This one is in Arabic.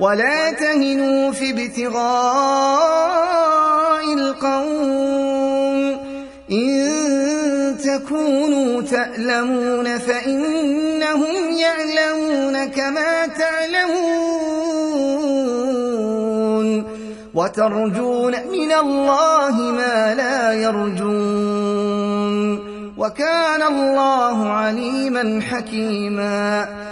ولا تهنوا في ابتغاء القوم إن تكونوا تألمون فإنهم يعلمون كما تعلمون. وترجون من الله ما لا يرجون. وكان الله عليما حكيما.